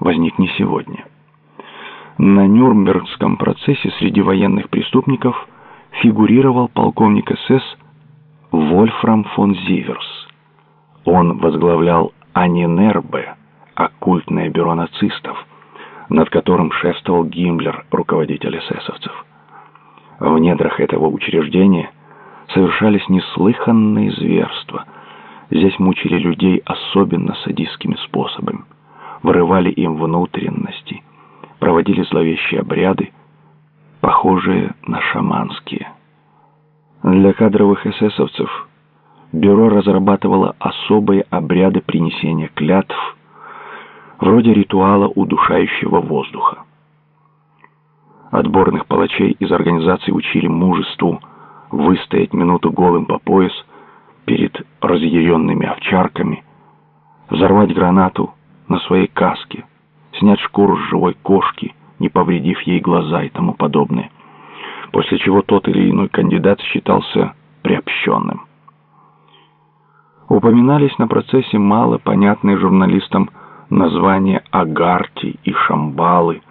возник не сегодня. На Нюрнбергском процессе среди военных преступников фигурировал полковник СС Вольфрам фон Зиверс. Он возглавлял Анинербе, оккультное бюро нацистов, над которым шествовал Гиммлер, руководитель эсэсовцев. В недрах этого учреждения совершались неслыханные зверства. Здесь мучили людей особенно садистскими способами, вырывали им внутренности, проводили зловещие обряды, похожие на шаманские. Для кадровых эсэсовцев бюро разрабатывало особые обряды принесения клятв, вроде ритуала удушающего воздуха. Отборных палачей из организации учили мужеству выстоять минуту голым по пояс перед разъяренными овчарками, взорвать гранату на своей каске, снять шкуру с живой кошки, не повредив ей глаза и тому подобное, после чего тот или иной кандидат считался приобщенным. Упоминались на процессе мало понятные журналистам названия Агарти и Шамбалы,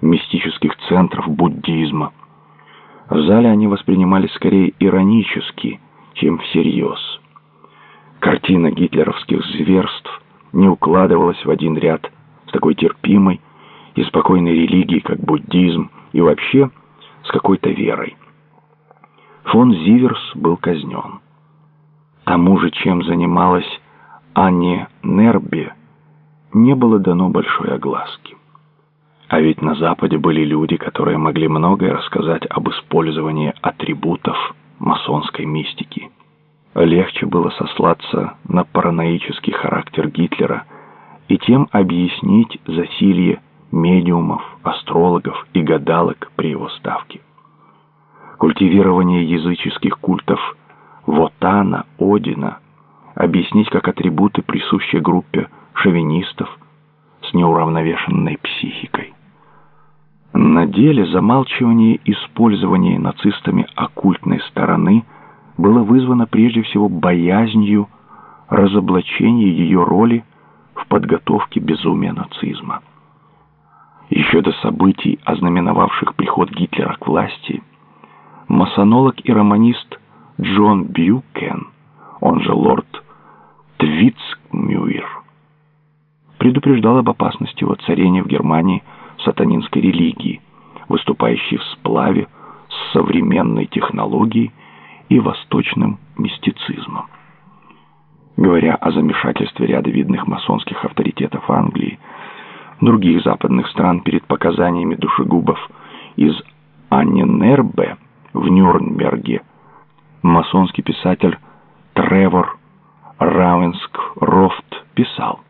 мистических центров буддизма. В зале они воспринимались скорее иронически, чем всерьез. Картина гитлеровских зверств не укладывалась в один ряд с такой терпимой и спокойной религией, как буддизм, и вообще с какой-то верой. Фон Зиверс был казнен. Тому же, чем занималась Анне Нербе, не было дано большой огласки. А ведь на Западе были люди, которые могли многое рассказать об использовании атрибутов масонской мистики. Легче было сослаться на параноический характер Гитлера и тем объяснить засилье медиумов, астрологов и гадалок при его ставке. Культивирование языческих культов Вотана, Одина объяснить как атрибуты, присущие группе шовинистов с неуравновешенной психикой. На деле замалчивание использования нацистами оккультной стороны было вызвано прежде всего боязнью разоблачения ее роли в подготовке безумия нацизма. Еще до событий, ознаменовавших приход Гитлера к власти, масонолог и романист Джон Бьюкен, он же лорд Твицкмюир, предупреждал об опасности воцарения в Германии сатанинской религии, выступающей в сплаве с современной технологией и восточным мистицизмом. Говоря о замешательстве ряда видных масонских авторитетов Англии, других западных стран перед показаниями душегубов из Анненербе в Нюрнберге, масонский писатель Тревор Рауэнск Рофт писал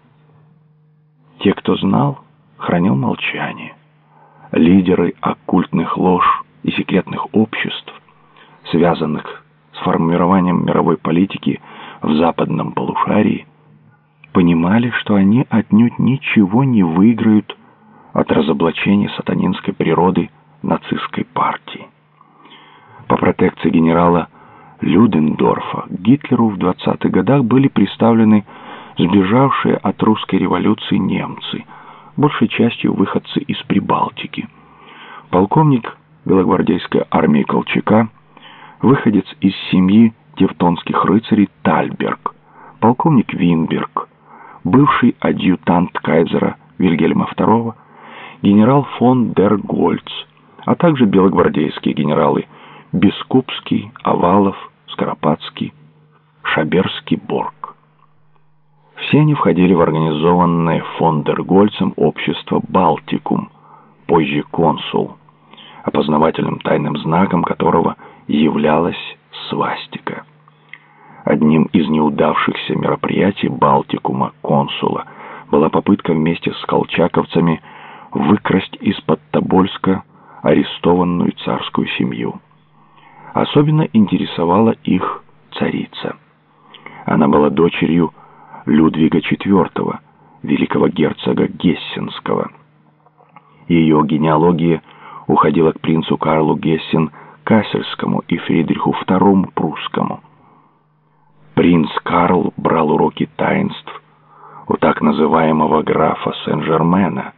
«Те, кто знал, хранил молчание. Лидеры оккультных лож и секретных обществ, связанных с формированием мировой политики в западном полушарии, понимали, что они отнюдь ничего не выиграют от разоблачения сатанинской природы нацистской партии. По протекции генерала Людендорфа Гитлеру в 20-х годах были представлены сбежавшие от русской революции немцы – большей частью выходцы из Прибалтики. Полковник белогвардейской армии Колчака, выходец из семьи тевтонских рыцарей Тальберг, полковник Винберг, бывший адъютант кайзера Вильгельма II, генерал фон дер Гольц, а также белогвардейские генералы Бескупский, Овалов, Скоропадский, Шаберский, Борг. Все они входили в организованное фондергольцем общество «Балтикум», позже «Консул», опознавательным тайным знаком которого являлась свастика. Одним из неудавшихся мероприятий «Балтикума» «Консула» была попытка вместе с колчаковцами выкрасть из-под Тобольска арестованную царскую семью. Особенно интересовала их царица. Она была дочерью Людвига IV, великого герцога Гессенского. Ее генеалогия уходила к принцу Карлу Гессен-Кассельскому и Фридриху II Прусскому. Принц Карл брал уроки таинств у так называемого графа Сен-Жермена –